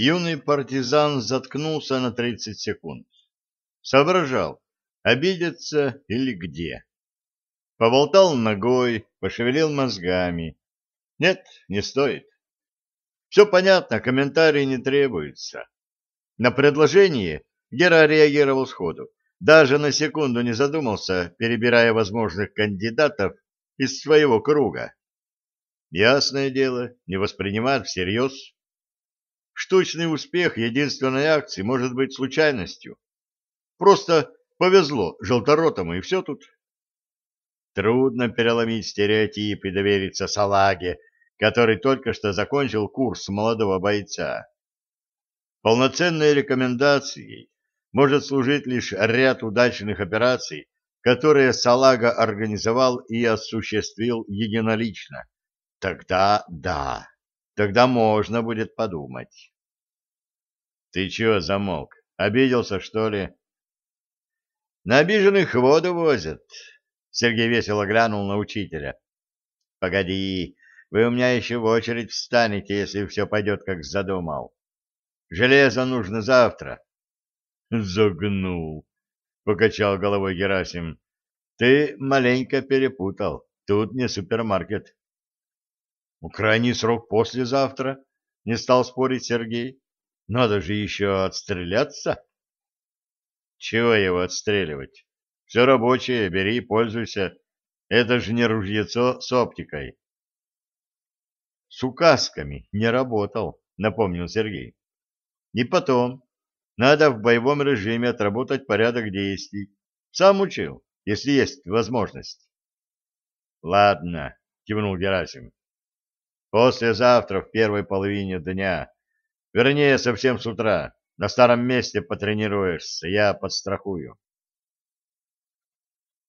Юный партизан заткнулся на 30 секунд. Соображал, обидеться или где. Поболтал ногой, пошевелил мозгами. Нет, не стоит. Все понятно, комментарии не требуются. На предложение Гера реагировал сходу. Даже на секунду не задумался, перебирая возможных кандидатов из своего круга. Ясное дело, не воспринимает всерьез. Штучный успех единственной акции может быть случайностью. Просто повезло желторотому, и все тут. Трудно переломить стереотип и довериться салаге, который только что закончил курс молодого бойца. Полноценной рекомендацией может служить лишь ряд удачных операций, которые Салага организовал и осуществил единолично. Тогда да, тогда можно будет подумать. Ты чего замолк? Обиделся, что ли? На обиженных воду возят. Сергей весело глянул на учителя. Погоди, вы у меня еще в очередь встанете, если все пойдет, как задумал. Железо нужно завтра. Загнул, покачал головой Герасим. Ты маленько перепутал. Тут не супермаркет. У крайний срок послезавтра, не стал спорить Сергей. Надо же еще отстреляться. Чего его отстреливать? Все рабочее, бери, пользуйся. Это же не ружьецо с оптикой. С указками не работал, напомнил Сергей. И потом, надо в боевом режиме отработать порядок действий. Сам учил, если есть возможность. Ладно, кивнул Герасим. Послезавтра в первой половине дня, вернее, совсем с утра, на старом месте потренируешься, я подстрахую.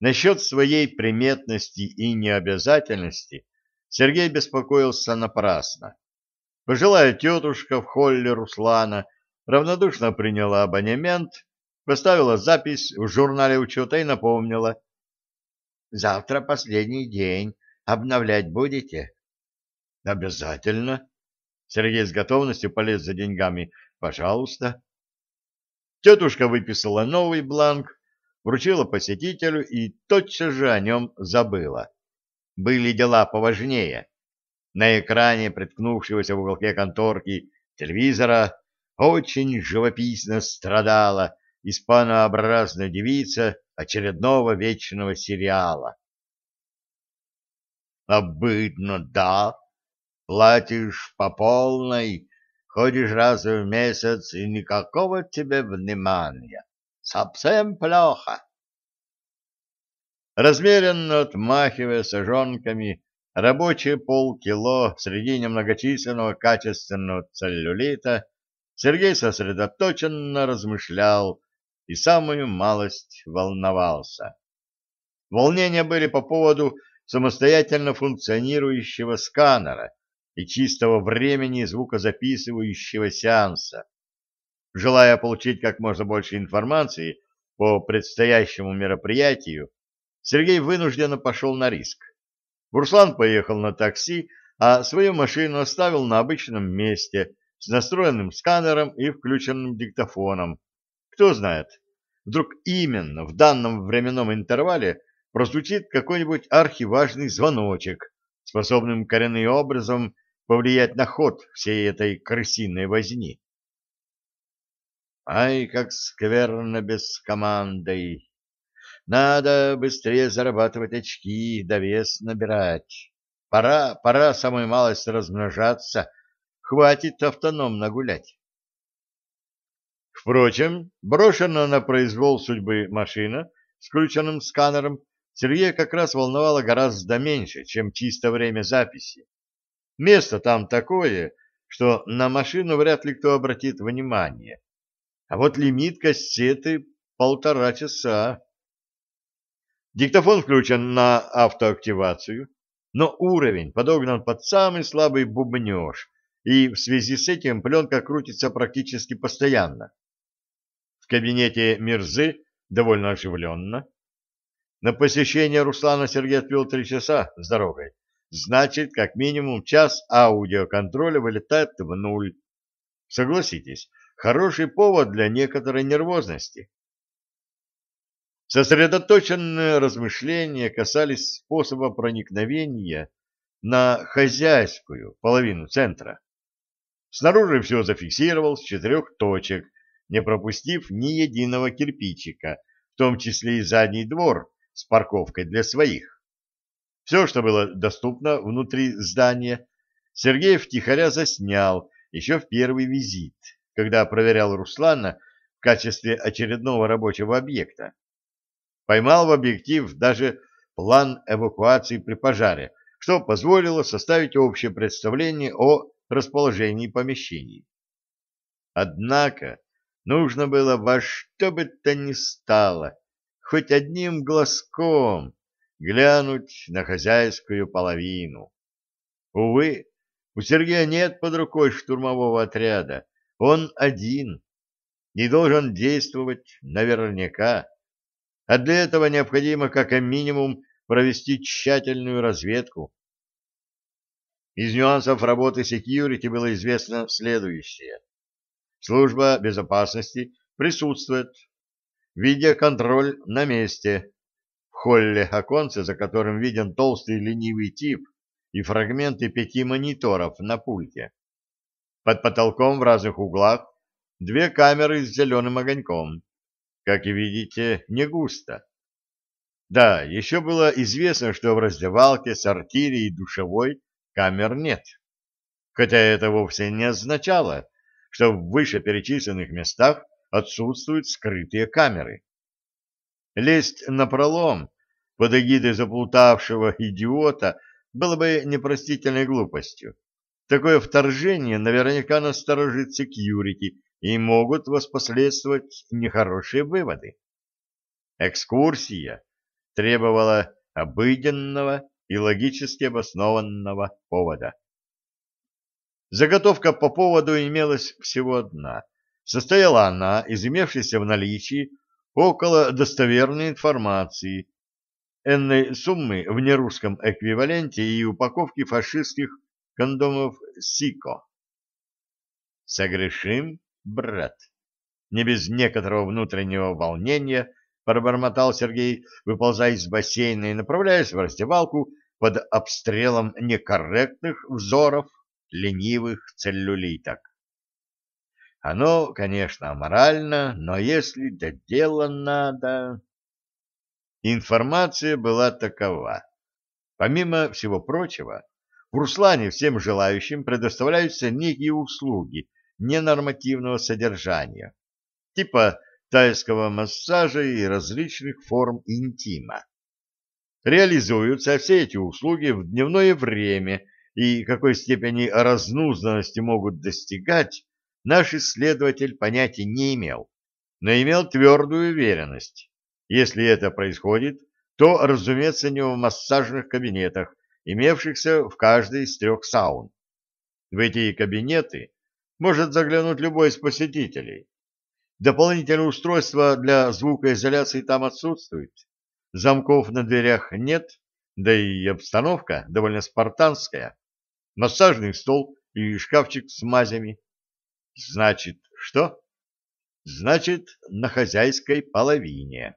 Насчет своей приметности и необязательности Сергей беспокоился напрасно. Пожилая тетушка в холле Руслана равнодушно приняла абонемент, поставила запись в журнале учета и напомнила. «Завтра последний день. Обновлять будете?» «Обязательно». Сергей с готовностью полез за деньгами. «Пожалуйста». Тетушка выписала новый бланк, вручила посетителю и тотчас же о нем забыла. Были дела поважнее. На экране, приткнувшегося в уголке конторки телевизора, очень живописно страдала испанообразная девица очередного вечного сериала. «Обыдно, да. Платишь по полной, ходишь раз в месяц и никакого тебе внимания. Совсем плохо». Размеренно отмахивая сажонками, рабочие полкило среди немногочисленного качественного целлюлита, Сергей сосредоточенно размышлял и самую малость волновался. Волнения были по поводу самостоятельно функционирующего сканера и чистого времени звукозаписывающего сеанса. Желая получить как можно больше информации по предстоящему мероприятию, Сергей вынужденно пошел на риск. Бурслан поехал на такси, а свою машину оставил на обычном месте с настроенным сканером и включенным диктофоном. Кто знает, вдруг именно в данном временном интервале прозвучит какой-нибудь архиважный звоночек, способным коренным образом повлиять на ход всей этой крысиной возни. Ай, как скверно без команды! Надо быстрее зарабатывать очки, довес набирать. Пора, пора самой малость размножаться, хватит автономно гулять. Впрочем, брошенная на произвол судьбы машина с включенным сканером Сергея как раз волновала гораздо меньше, чем чисто время записи. Место там такое, что на машину вряд ли кто обратит внимание. А вот лимит кассеты — полтора часа. Диктофон включен на автоактивацию, но уровень подогнан под самый слабый бубнеж, и в связи с этим пленка крутится практически постоянно. В кабинете Мирзы довольно оживленно. На посещение Руслана Сергей отвел три часа с дорогой. Значит, как минимум час аудиоконтроля вылетает в нуль. Согласитесь, хороший повод для некоторой нервозности. Сосредоточенные размышления касались способа проникновения на хозяйскую половину центра. Снаружи все зафиксировал с четырех точек, не пропустив ни единого кирпичика, в том числе и задний двор с парковкой для своих. Все, что было доступно внутри здания, Сергей втихаря заснял еще в первый визит, когда проверял Руслана в качестве очередного рабочего объекта. Поймал в объектив даже план эвакуации при пожаре, что позволило составить общее представление о расположении помещений. Однако нужно было во что бы то ни стало, хоть одним глазком, глянуть на хозяйскую половину. Увы, у Сергея нет под рукой штурмового отряда, он один и должен действовать наверняка. А для этого необходимо как минимум провести тщательную разведку. Из нюансов работы секьюрити было известно следующее. Служба безопасности присутствует. Видеоконтроль на месте. Холле оконце, за которым виден толстый ленивый тип и фрагменты пяти мониторов на пульте. Под потолком в разных углах две камеры с зеленым огоньком. Как и видите, не густо. Да, еще было известно, что в раздевалке, сортире и душевой камер нет. Хотя это вовсе не означало, что в вышеперечисленных местах отсутствуют скрытые камеры. Лезть на пролом под эгидой заплутавшего идиота было бы непростительной глупостью. Такое вторжение наверняка насторожит секьюрити и могут воспоследствовать нехорошие выводы. Экскурсия требовала обыденного и логически обоснованного повода. Заготовка по поводу имелась всего одна. Состояла она из имевшейся в наличии около достоверной информации, энной суммы в нерусском эквиваленте и упаковки фашистских кондомов «Сико». «Согрешим, брат?» Не без некоторого внутреннего волнения пробормотал Сергей, выползая из бассейна и направляясь в раздевалку под обстрелом некорректных взоров ленивых целлюлиток. Оно, конечно, аморально, но если до дела надо... Информация была такова. Помимо всего прочего, в Руслане всем желающим предоставляются некие услуги ненормативного содержания, типа тайского массажа и различных форм интима. Реализуются все эти услуги в дневное время и какой степени разнузданности могут достигать, наш исследователь понятия не имел, но имел твердую уверенность. Если это происходит, то, разумеется, не в массажных кабинетах, имевшихся в каждой из трех саун. В эти кабинеты может заглянуть любой из посетителей. Дополнительное устройство для звукоизоляции там отсутствует. Замков на дверях нет, да и обстановка довольно спартанская. Массажный стол и шкафчик с мазями. Значит, что? Значит, на хозяйской половине.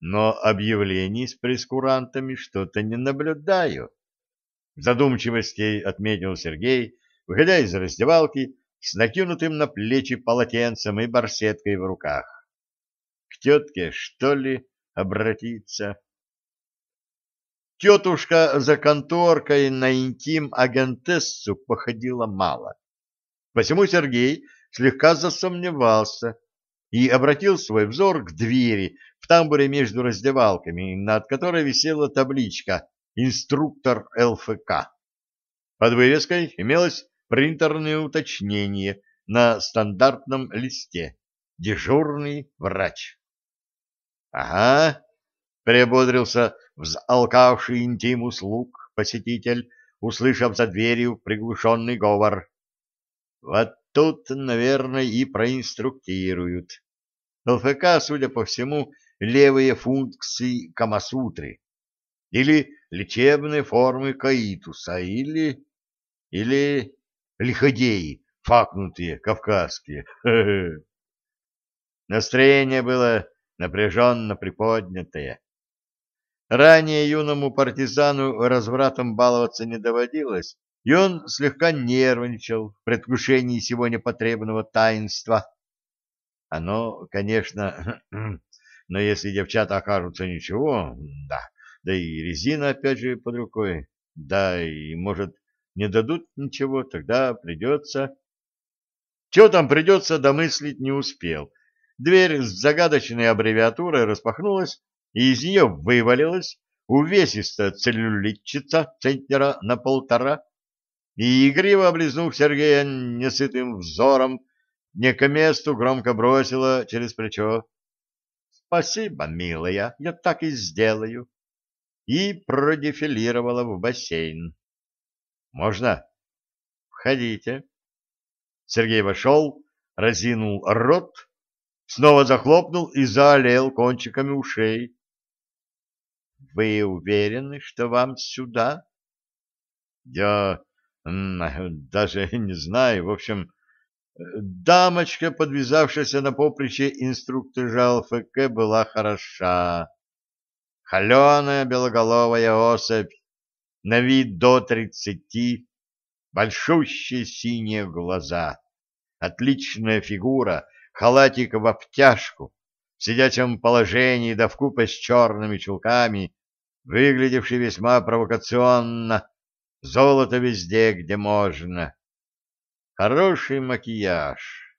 Но объявлений с прескурантами что-то не наблюдаю. В задумчивости отметил Сергей, выходя из раздевалки с накинутым на плечи полотенцем и барсеткой в руках. К тетке, что ли, обратиться? Тетушка за конторкой на интим-агентессу походила мало. Посему Сергей слегка засомневался и обратил свой взор к двери тамбуре между раздевалками, над которой висела табличка «Инструктор ЛФК». Под вывеской имелось принтерные уточнения на стандартном листе «Дежурный врач». «Ага», — приободрился взалкавший интим услуг посетитель, услышав за дверью приглушенный говор. «Вот тут, наверное, и проинструктируют. ЛФК, судя по всему, левые функции Камасутры, или лечебные формы каитуса, или... или лиходеи, чпакнутые, кавказские. Настроение было напряженно приподнятое. Ранее юному партизану развратом баловаться не доводилось, и он слегка нервничал в предвкушении сего непотребного таинства. Оно, конечно, но если девчата окажутся ничего, да, да и резина опять же под рукой, да, и, может, не дадут ничего, тогда придется... Чего там придется, домыслить не успел. Дверь с загадочной аббревиатурой распахнулась, и из нее вывалилась увесистая целлюлитчица центнера на полтора, и, игриво облизнув Сергея несытым взором, не к месту громко бросила через плечо. — Спасибо, милая, я так и сделаю. И продефилировала в бассейн. — Можно? — Входите. Сергей вошел, разинул рот, снова захлопнул и заолел кончиками ушей. — Вы уверены, что вам сюда? — Я даже не знаю. В общем, дамочка, подвязавшаяся на поприще инструктажа ЛФК, была хороша. Холеная белоголовая особь, на вид до тридцати, большущие синие глаза, отличная фигура, халатик в обтяжку, в сидячем положении да вкупе с черными чулками, выглядевший весьма провокационно, золото везде, где можно. Хороший макияж,